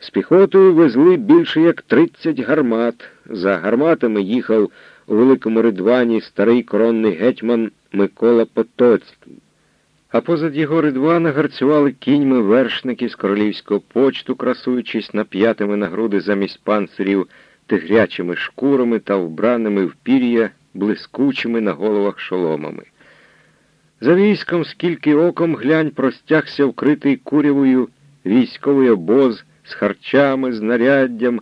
З піхотою везли більше як 30 гармат. За гарматами їхав у великому ридвані старий коронний гетьман Микола Потоцький. А позад його ридвана гарцювали кіньми вершники з королівського почту, красуючись нап'ятими на груди замість панцирів тигрячими шкурами та вбраними в пір'я блискучими на головах шоломами. За військом, скільки оком глянь, простягся вкритий курявою військовий обоз з харчами, знаряддям,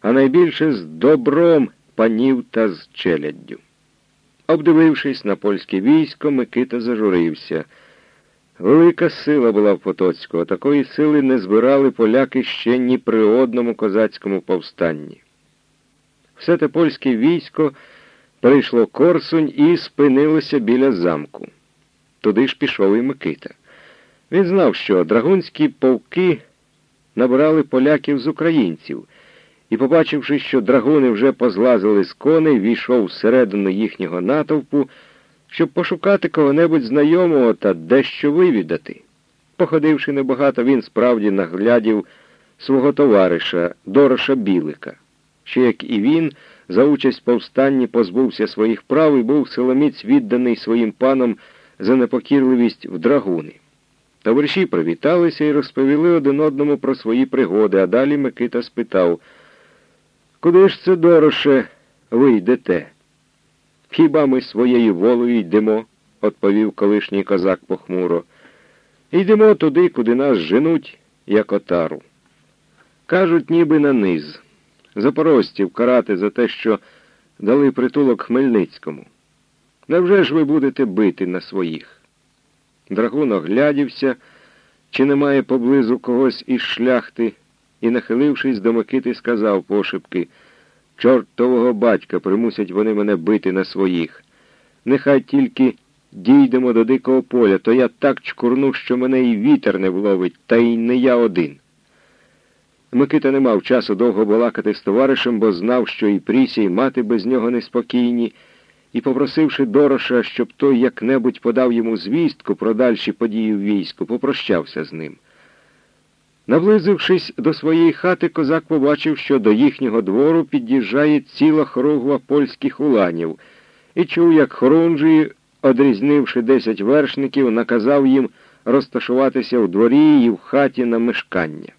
а найбільше з добром панів та з челяддю. Обдивившись на польське військо, Микита зажурився. Велика сила була в Потоцького, такої сили не збирали поляки ще ні при одному козацькому повстанні. Все те польське військо перейшло Корсунь і спинилося біля замку. Туди ж пішов і Микита. Він знав, що драгунські полки набирали поляків з українців, і, побачивши, що драгуни вже позлазили з коней, війшов всередину їхнього натовпу, щоб пошукати кого-небудь знайомого та дещо вивідати. Походивши небагато, він справді наглядів свого товариша Дороша Білика, що, як і він, за участь повстанні позбувся своїх прав і був силоміць відданий своїм панам за непокірливість в драгуни. Товариші привіталися і розповіли один одному про свої пригоди, а далі Микита спитав, куди ж це дороше ви йдете? Хіба ми своєю волею йдемо, відповів колишній козак похмуро. Йдемо туди, куди нас женуть, як отару. Кажуть, ніби на низ. Запорожців карати за те, що дали притулок Хмельницькому. Невже ж ви будете бити на своїх? Драгун оглядівся, чи немає поблизу когось із шляхти, і, нахилившись до Микити, сказав пошепки Чортового батька примусять вони мене бити на своїх. Нехай тільки дійдемо до дикого поля, то я так чкурну, що мене і вітер не вловить, та й не я один. Микита не мав часу довго балакати з товаришем, бо знав, що і Пріся, і мати без нього неспокійні, і, попросивши Дороша, щоб той як-небудь подав йому звістку про дальші події в війську, попрощався з ним. Наблизившись до своєї хати, козак побачив, що до їхнього двору під'їжджає ціла хоругва польських уланів, і чув, як хорунжий, одрізнивши десять вершників, наказав їм розташуватися в дворі і в хаті на мешкання.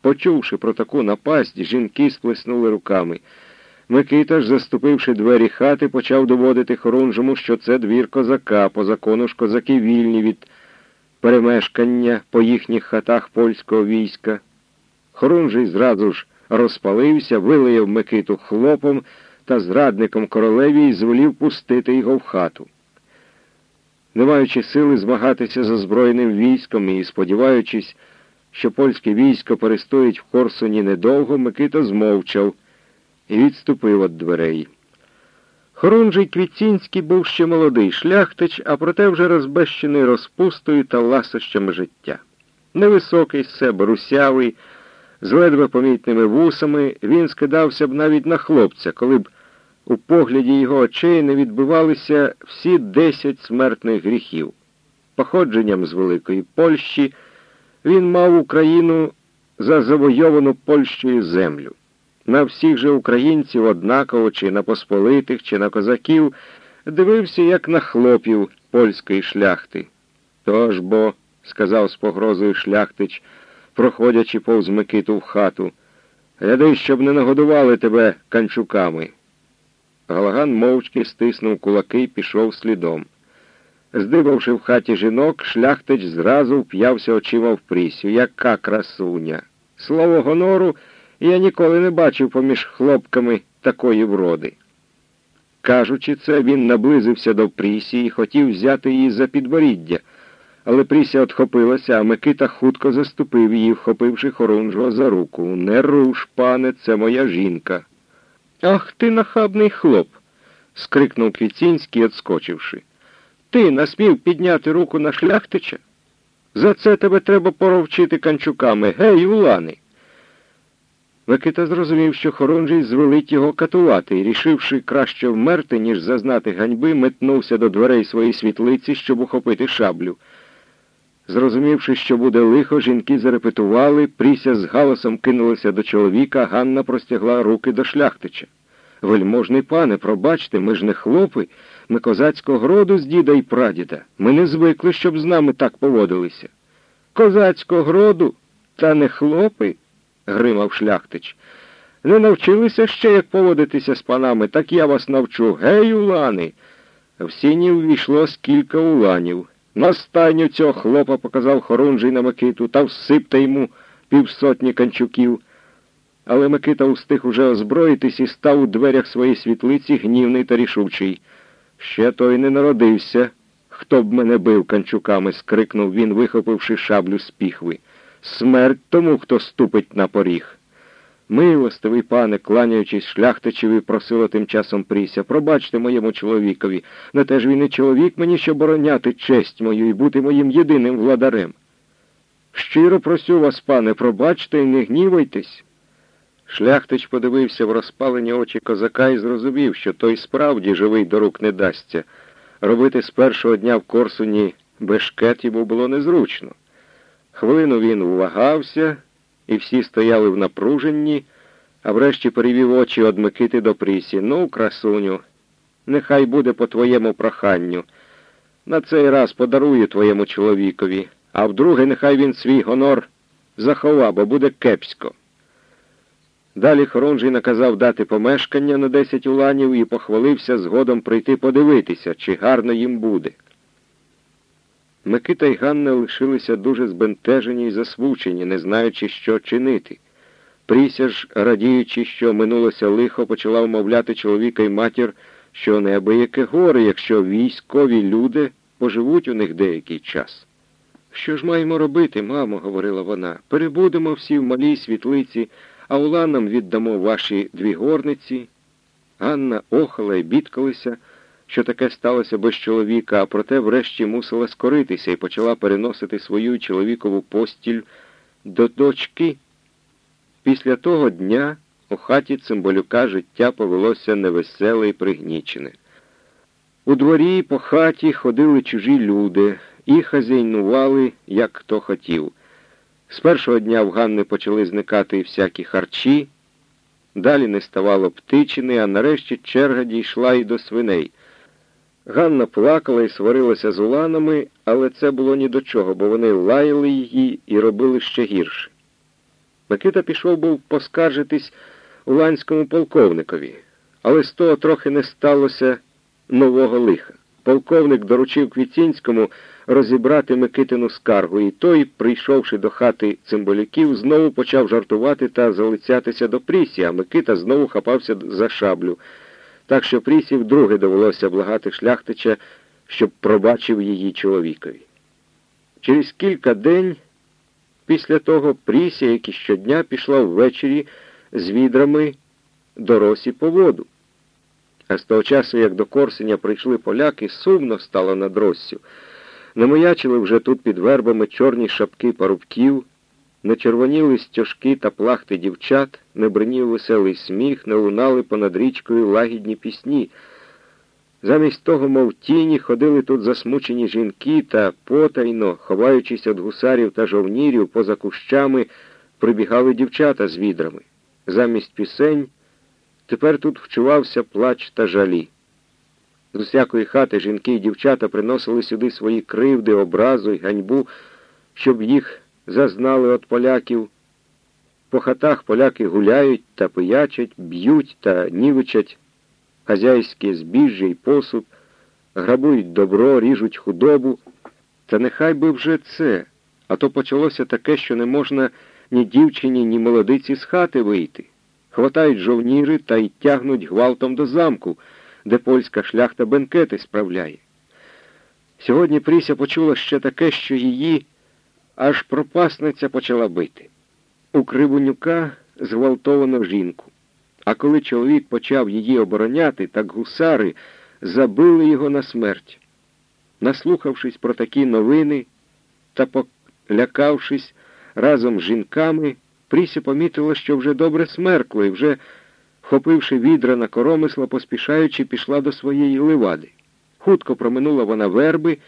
Почувши про таку напасть, жінки сплеснули руками. Микита ж, заступивши двері хати, почав доводити хорунжому, що це двір козака, по закону ж козаки вільні від перемешкання по їхніх хатах польського війська. Хорунжий зразу ж розпалився, вилаяв Микиту хлопом та зрадником королеві і звелів пустити його в хату. Не маючи сили змагатися з озброєним військом і сподіваючись, що польське військо перестоїть в Корсуні недовго, Микита змовчав і відступив від дверей. Хорунжий Квіцінський був ще молодий шляхтич, а проте вже розбещений розпустою та ласощами життя. Невисокий з себе русявий, з ледве помітними вусами, він скидався б навіть на хлопця, коли б у погляді його очей не відбивалися всі десять смертних гріхів. Походженням з Великої Польщі він мав Україну за завойовану Польщею землю. На всіх же українців однаково, чи на посполитих, чи на козаків, дивився, як на хлопів польської шляхти. Тож бо, сказав з погрозою шляхтич, проходячи повз Микиту в хату, гляди, щоб не нагодували тебе канчуками. Галаган мовчки стиснув кулаки і пішов слідом. Здибавши в хаті жінок, шляхтич зразу вп'явся очима в прісю. Яка красуня! Слово гонору, я ніколи не бачив поміж хлопками такої вроди. Кажучи це, він наблизився до Прісі і хотів взяти її за підборіддя, але Пріся отхопилася, а Микита хутко заступив її, вхопивши хорунжого за руку. Не руш, пане, це моя жінка. Ах ти нахабний хлоп. скрикнув Квіцінський, отскочивши. Ти насмів підняти руку на шляхтича? За це тебе треба поровчити канчуками. Гей, улани. Микита зрозумів, що Хорунжий звелить його катувати і, рішивши краще вмерти, ніж зазнати ганьби, метнувся до дверей своєї світлиці, щоб ухопити шаблю. Зрозумівши, що буде лихо, жінки зарепетували, Пріся з галасом кинулася до чоловіка, Ганна простягла руки до шляхтича. Вельможний пане, пробачте, ми ж не хлопи, ми козацького гроду з діда і прадіда. Ми не звикли, щоб з нами так поводилися. Козацького гроду? Та не хлопи? Гримав шляхтич. Не навчилися ще, як поводитися з панами, так я вас навчу. Гей, улани! В сіні увійшло скільки уланів. На стайню цього хлопа показав хорунжий на Микиту та всипте йому півсотні канчуків. Але Микита устиг уже озброїтись і став у дверях своєї світлиці гнівний та рішучий. Ще той не народився. Хто б мене бив канчуками? скрикнув він, вихопивши шаблю з піхви. Смерть тому, хто ступить на поріг. Милостивий пане, кланяючись шляхтичеві, просила тим часом Пріся, пробачте моєму чоловікові, на те ж він і чоловік мені, щоб бороняти честь мою і бути моїм єдиним владарем. Щиро просю вас, пане, пробачте і не гнівайтесь. Шляхтич подивився в розпалені очі козака і зрозумів, що той справді живий до рук не дасться. Робити з першого дня в Корсуні бешкет йому було незручно. Хвилину він увагався і всі стояли в напруженні, а врешті перевів очі од Микити до Прісі. Ну, красуню, нехай буде по твоєму проханню. На цей раз подарую твоєму чоловікові, а вдруге нехай він свій гонор заховав, бо буде кепсько. Далі Хорунжий наказав дати помешкання на десять уланів і похвалився згодом прийти подивитися, чи гарно їм буде. Микита й Ганна лишилися дуже збентежені й засвучені, не знаючи, що чинити. Пріся ж, радіючи, що минулося лихо, почала вмовляти чоловіка й матір, що неабияке горе, якщо військові люди поживуть у них деякий час. Що ж маємо робити, мамо, говорила вона. Перебудемо всі в малій світлиці, а уланам віддамо ваші дві горниці. Ганна охала й бідкалася що таке сталося без чоловіка, а проте врешті мусила скоритися і почала переносити свою чоловікову постіль до дочки. Після того дня у хаті цимбалюка життя повелося невеселе і пригнічене. У дворі по хаті ходили чужі люди і хазяйнували, як хто хотів. З першого дня в Ганни почали зникати всякі харчі, далі не ставало птичини, а нарешті черга дійшла і до свиней. Ганна плакала і сварилася з уланами, але це було ні до чого, бо вони лаяли її і робили ще гірше. Микита пішов був поскаржитись уланському полковникові, але з того трохи не сталося нового лиха. Полковник доручив Квіцінському розібрати Микитину скаргу, і той, прийшовши до хати цимбалюків, знову почав жартувати та залицятися до Прісі, а Микита знову хапався за шаблю так що Прісі вдруге довелося благати шляхтича, щоб пробачив її чоловікові. Через кілька день після того Пріся, як і щодня, пішла ввечері з відрами до росі по воду. А з того часу, як до Корсеня прийшли поляки, сумно стало над Россю. Намоячили вже тут під вербами чорні шапки парубків, не червоніли стяжки та плахти дівчат, не бринів веселий сміх, не лунали понад річкою лагідні пісні. Замість того, мов тіні, ходили тут засмучені жінки та потайно, ховаючись від гусарів та жовнірів, поза кущами, прибігали дівчата з відрами. Замість пісень тепер тут вчувався плач та жалі. З усякої хати жінки і дівчата приносили сюди свої кривди, образу й ганьбу, щоб їх зазнали від поляків. По хатах поляки гуляють та пиячать, б'ють та нівичать хазяйське збіжжя й посуд, грабують добро, ріжуть худобу. Та нехай би вже це, а то почалося таке, що не можна ні дівчині, ні молодиці з хати вийти. Хватають жовніри та й тягнуть гвалтом до замку, де польська шляхта бенкети справляє. Сьогодні Пріся почула ще таке, що її аж пропасниця почала бити. У Кривонюка зґвалтовано жінку. А коли чоловік почав її обороняти, так гусари забили його на смерть. Наслухавшись про такі новини та полякавшись разом з жінками, Пріся помітила, що вже добре смеркло і вже, хопивши відра на коромисла, поспішаючи, пішла до своєї ливади. Хутко проминула вона верби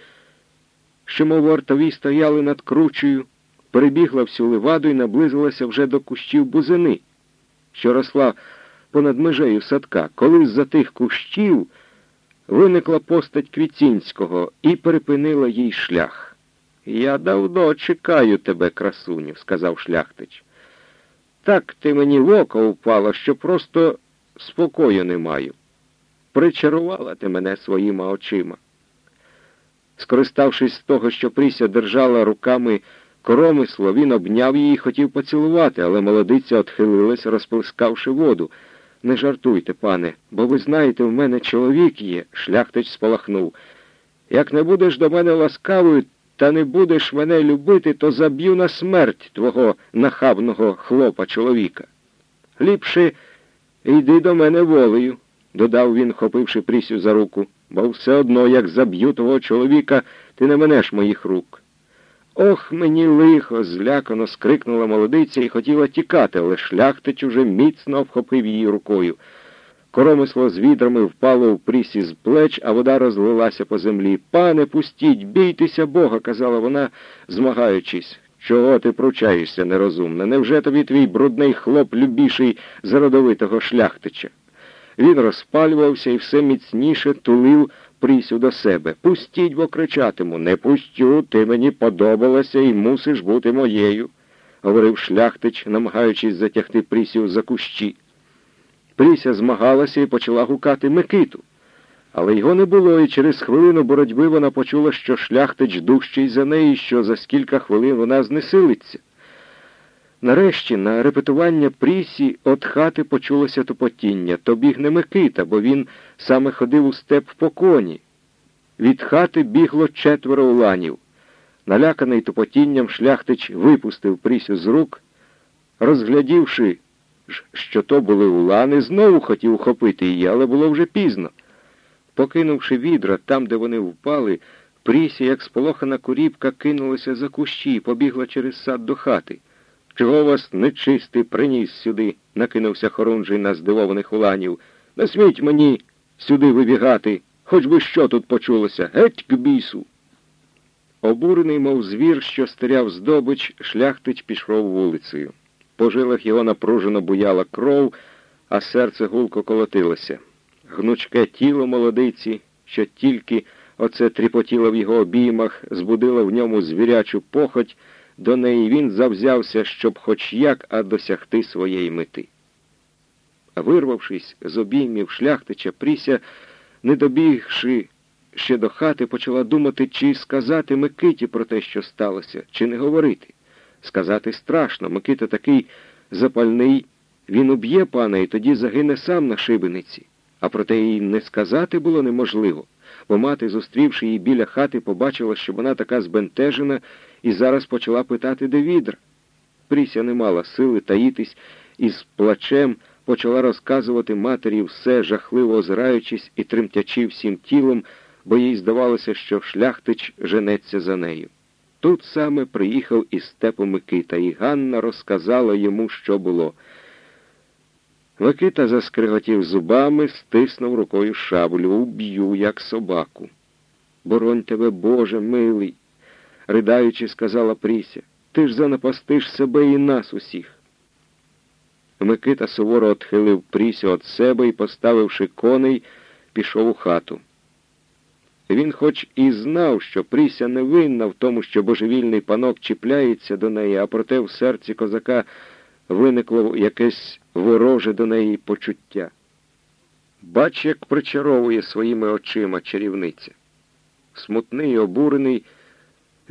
що, мов вартові, стояли над кручею, перебігла всю леваду і наблизилася вже до кущів бузини, що росла понад межею садка. Коли з-за тих кущів виникла постать Квіцінського і перепинила їй шлях. Я давно чекаю тебе, красуню, сказав шляхтич. Так ти мені в око впала, що просто спокою не маю. Причарувала ти мене своїми очима. Скориставшись з того, що Пріся держала руками коромисло, він обняв її і хотів поцілувати, але молодиця отхилилась, розплескавши воду. Не жартуйте, пане, бо ви знаєте, в мене чоловік є, шляхтич спалахнув. Як не будеш до мене ласкавою та не будеш мене любити, то заб'ю на смерть твого нахабного хлопа чоловіка. Ліпше йди до мене волею, додав він, хопивши Прісю за руку, бо все одно, як заб'ю того чоловіка, ти не менеш моїх рук. Ох, мені лихо, злякано скрикнула молодиця і хотіла тікати, але шляхтич уже міцно обхопив її рукою. Коромисло з відрами впало в прісі з плеч, а вода розлилася по землі. Пане, пустіть, бійтеся Бога, казала вона, змагаючись. Чого ти пручаєшся, нерозумна? Невже тобі твій брудний хлоп любіший за родовитого шляхтича? Він розпалювався і все міцніше тулив Прісю до себе. Пустіть, бо кричатиму. Не пустю, ти мені подобалася і мусиш бути моєю, говорив шляхтич, намагаючись затягти Прісю за кущі. Пріся змагалася і почала гукати Микиту. Але його не було, і через хвилину боротьби вона почула, що шляхтич дужчий за неї, що за кілька хвилин вона знесилиться. Нарешті, на репетування Прісі от хати почулося тупотіння. То біг не Микита, бо він саме ходив у степ по коні. Від хати бігло четверо уланів. Наляканий тупотінням, шляхтич випустив Прісю з рук, розглядівши, що то були улани, знову хотів ухопити її, але було вже пізно. Покинувши відра там, де вони впали, Пріся, як сполохана куріпка, кинулася за кущі, і побігла через сад до хати. Чого вас нечистий приніс сюди? накинувся хорунжий на здивованих уланів. Не сміть мені сюди вибігати, хоч би що тут почулося. Геть к бісу. Обурений, мов звір, що стеряв здобич, шляхтич пішов вулицею. По жилах його напружено буяла кров, а серце гулко колотилося. Гнучке тіло молодиці, що тільки оце тріпотіло в його обіймах, збудило в ньому звірячу похоть, до неї він завзявся, щоб хоч як а досягти своєї мети. Вирвавшись з обіймів шляхтича, Пріся, не добігши ще до хати, почала думати, чи сказати Микиті про те, що сталося, чи не говорити. Сказати страшно, Микита такий запальний, він уб'є пана і тоді загине сам на шибениці. А проте їй не сказати було неможливо, бо мати, зустрівши її біля хати, побачила, що вона така збентежена, і зараз почала питати, де відра. Пріся не мала сили таїтись і з плачем почала розказувати матері все, жахливо озираючись і тремтячи всім тілом, бо їй здавалося, що шляхтич женеться за нею. Тут саме приїхав із степу Микита, і Ганна розказала йому, що було. Микита заскриготів зубами, стиснув рукою шаблю, уб'ю, як собаку. Боронь тебе, Боже, милий, ридаючи, сказала Пріся, ти ж занапастиш себе і нас усіх. Микита суворо отхилив Прісю від себе і, поставивши коней, пішов у хату. Він хоч і знав, що Пріся не винна в тому, що божевільний панок чіпляється до неї, а проте в серці козака виникло якесь вороже до неї почуття. Бач, як причаровує своїми очима чарівниця. Смутний, обурений,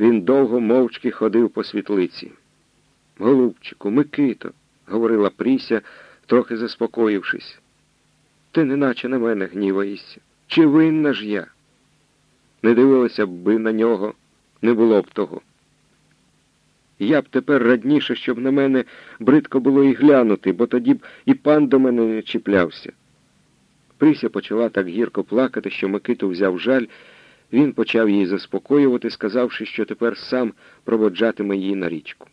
він довго мовчки ходив по світлиці. Голубчику, Микито, говорила Пріся, трохи заспокоївшись, ти неначе на мене гніваєшся. Чи винна ж я? Не дивилася б би на нього, не було б того. Я б тепер радніше, щоб на мене бридко було і глянути, бо тоді б і пан до мене не чіплявся. Прися почала так гірко плакати, що Микиту взяв жаль, він почав її заспокоювати, сказавши, що тепер сам проводжатиме її на річку.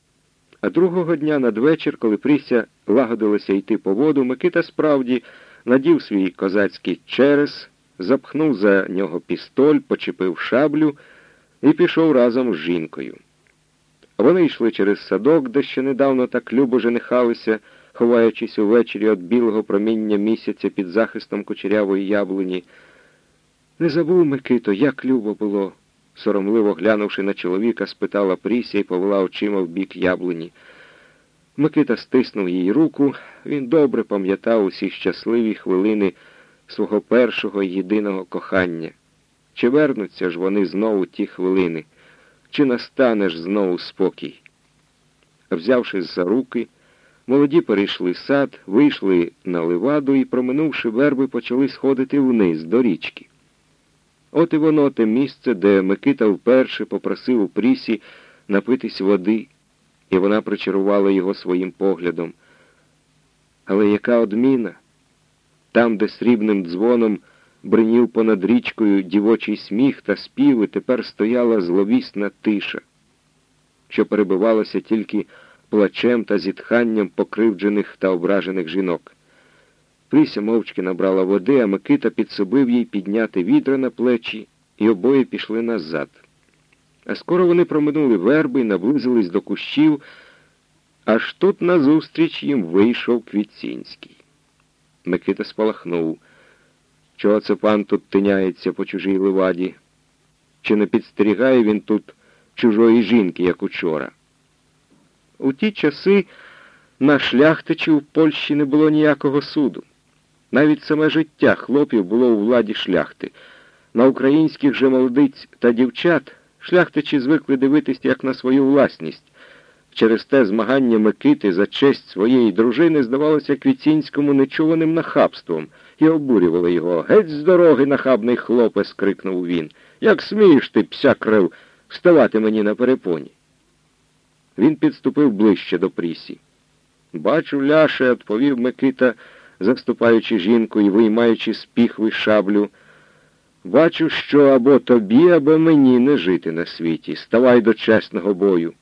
А другого дня надвечір, коли Прися лагодилася йти по воду, Микита справді надів свій козацький черес, запхнув за нього пістоль, почепив шаблю, і пішов разом з жінкою. Вони йшли через садок, де ще недавно так любо женихалися, ховаючись увечері від білого проміння місяця під захистом кучерявої яблуні. Не забув Микито, як любо було, соромливо глянувши на чоловіка, спитала Пріся і повела очима в бік яблуні. Микита стиснув їй руку, він добре пам'ятав усі щасливі хвилини свого першого єдиного кохання. Чи вернуться ж вони знову ті хвилини, чи настане ж знову спокій? Взявшись за руки, молоді перейшли сад, вийшли на ливаду і, проминувши верби, почали сходити вниз до річки. От і воно те місце, де Микита вперше попросив у прісі напитись води, і вона причарувала його своїм поглядом. Але яка одміна? Там, де срібним дзвоном бринів понад річкою дівочий сміх та співи, тепер стояла зловісна тиша, що перебивалася тільки плачем та зітханням покривджених та ображених жінок. Прися мовчки набрала води, а Микита підсобив їй підняти відра на плечі, і обоє пішли назад. А скоро вони проминули верби і наблизились до кущів, аж тут назустріч їм вийшов Квіцінський. Микита спалахнув. Чого це пан тут тиняється по чужій ливаді? Чи не підстерігає він тут чужої жінки, як учора? У ті часи на шляхтичів в Польщі не було ніякого суду. Навіть саме життя хлопів було у владі шляхти. На українських же молодиць та дівчат шляхтичі звикли дивитись як на свою власність. Через те змагання Микити за честь своєї дружини здавалося Квіцінському нечуваним нахабством і обурювало його. Геть з дороги, нахабний хлопець, крикнув він. Як смієш ти, пся крив, вставати мені на перепоні? Він підступив ближче до Прісі. Бачу, Ляше, відповів Микита, заступаючи жінку і виймаючи з піхви шаблю. Бачу, що або тобі, або мені не жити на світі. Ставай до чесного бою.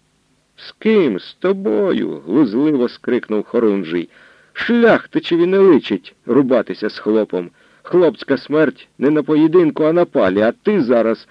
З ким? З тобою? глузливо скрикнув Хорунжий. Шляхтичеві не личить рубатися з хлопом. Хлопська смерть не на поєдинку, а на палі, а ти зараз